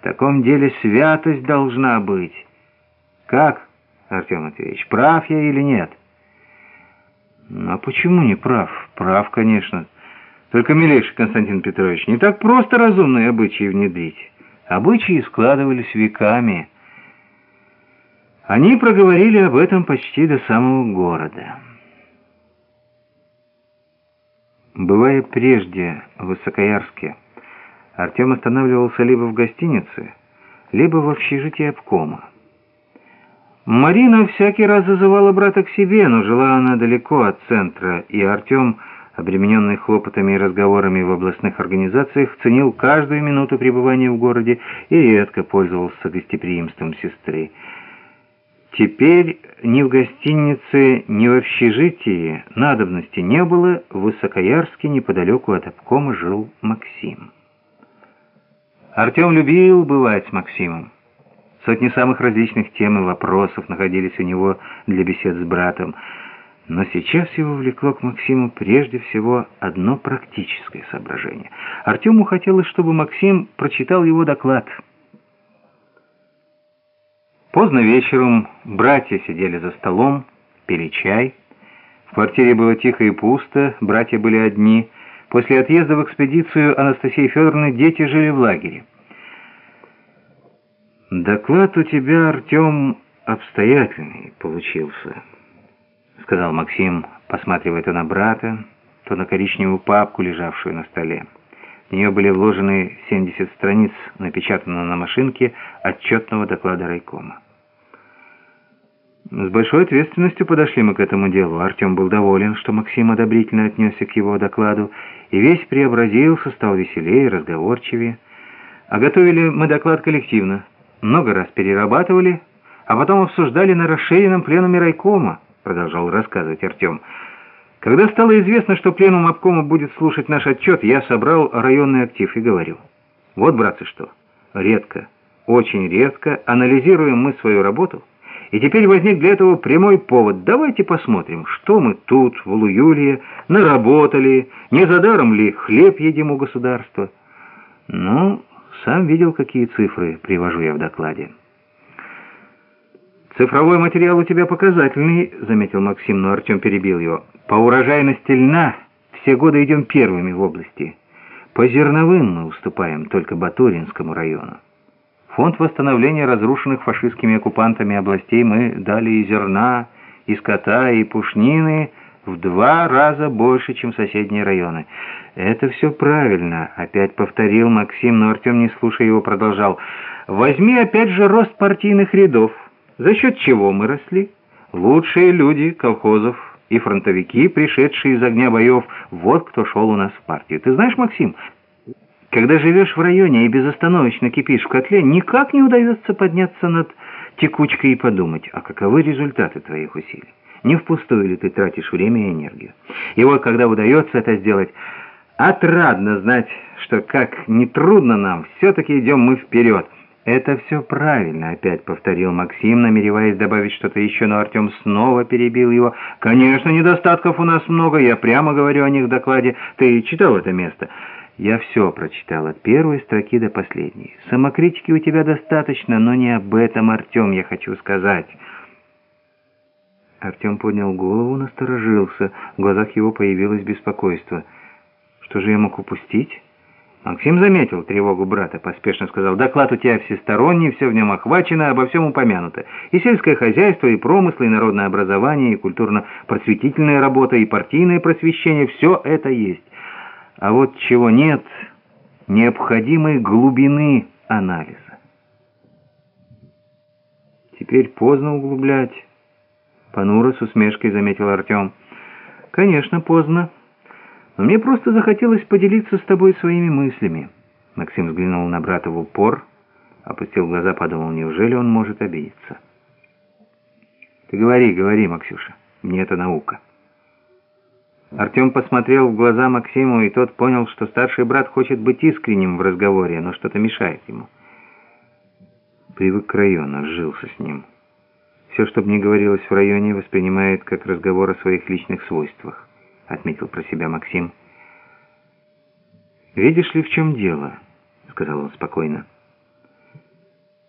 В таком деле святость должна быть. Как, Артем Матвеевич, прав я или нет? Ну, а почему не прав? Прав, конечно. Только, милейший Константин Петрович, не так просто разумные обычаи внедрить. Обычаи складывались веками. Они проговорили об этом почти до самого города. Бывая прежде в Высокоярске, Артем останавливался либо в гостинице, либо в общежитии обкома. Марина всякий раз зазывала брата к себе, но жила она далеко от центра, и Артем, обремененный хлопотами и разговорами в областных организациях, ценил каждую минуту пребывания в городе и редко пользовался гостеприимством сестры. Теперь ни в гостинице, ни в общежитии надобности не было, в Высокоярске неподалеку от обкома жил Максим. Артем любил бывать с Максимом. Сотни самых различных тем и вопросов находились у него для бесед с братом. Но сейчас его влекло к Максиму прежде всего одно практическое соображение. Артему хотелось, чтобы Максим прочитал его доклад. Поздно вечером братья сидели за столом, пили чай. В квартире было тихо и пусто, братья были одни — После отъезда в экспедицию Анастасии Федоровны дети жили в лагере. «Доклад у тебя, Артем, обстоятельный получился», — сказал Максим, посматривая то на брата, то на коричневую папку, лежавшую на столе. В нее были вложены 70 страниц, напечатанного на машинке, отчетного доклада райкома. С большой ответственностью подошли мы к этому делу. Артем был доволен, что Максим одобрительно отнесся к его докладу, и весь преобразился, стал веселее, разговорчивее. А готовили мы доклад коллективно, много раз перерабатывали, а потом обсуждали на расширенном пленуме райкома, продолжал рассказывать Артем. Когда стало известно, что пленум обкома будет слушать наш отчет, я собрал районный актив и говорю. Вот, братцы, что, редко, очень редко анализируем мы свою работу, и теперь возник для этого прямой повод. Давайте посмотрим, что мы тут, в Луюлье, наработали, не за даром ли хлеб едим у государства. Ну, сам видел, какие цифры привожу я в докладе. «Цифровой материал у тебя показательный», — заметил Максим, но Артем перебил его. «По урожайности льна все годы идем первыми в области. По зерновым мы уступаем только Батуринскому району». Фонд восстановления разрушенных фашистскими оккупантами областей мы дали и зерна, и скота, и пушнины в два раза больше, чем соседние районы. Это все правильно, опять повторил Максим, но Артем, не слушая его, продолжал. Возьми опять же рост партийных рядов. За счет чего мы росли? Лучшие люди колхозов и фронтовики, пришедшие из огня боев, вот кто шел у нас в партию. Ты знаешь, Максим, когда живешь в районе и безостановочно кипишь в котле, никак не удается подняться над текучкой и подумать, а каковы результаты твоих усилий. Не впустую ли ты тратишь время и энергию. И вот когда удается это сделать, отрадно знать, что как нетрудно нам, все-таки идем мы вперед. «Это все правильно», — опять повторил Максим, намереваясь добавить что-то еще, но Артем снова перебил его. «Конечно, недостатков у нас много, я прямо говорю о них в докладе. Ты читал это место?» Я все прочитал от первой строки до последней. Самокритики у тебя достаточно, но не об этом, Артем, я хочу сказать. Артем поднял голову, насторожился. В глазах его появилось беспокойство. Что же я мог упустить? Максим заметил тревогу брата, поспешно сказал, «Доклад у тебя всесторонний, все в нем охвачено, обо всем упомянуто. И сельское хозяйство, и промыслы, и народное образование, и культурно-просветительная работа, и партийное просвещение — все это есть». А вот чего нет, необходимой глубины анализа. Теперь поздно углублять. Понуро с усмешкой заметил Артем. Конечно, поздно. Но мне просто захотелось поделиться с тобой своими мыслями. Максим взглянул на брата в упор, опустил глаза, подумал, неужели он может обидеться. Ты говори, говори, Максюша, мне это наука. Артем посмотрел в глаза Максиму, и тот понял, что старший брат хочет быть искренним в разговоре, но что-то мешает ему. Привык к району, сжился с ним. Все, что бы ни говорилось в районе, воспринимает как разговор о своих личных свойствах, отметил про себя Максим. «Видишь ли, в чем дело?» — сказал он спокойно.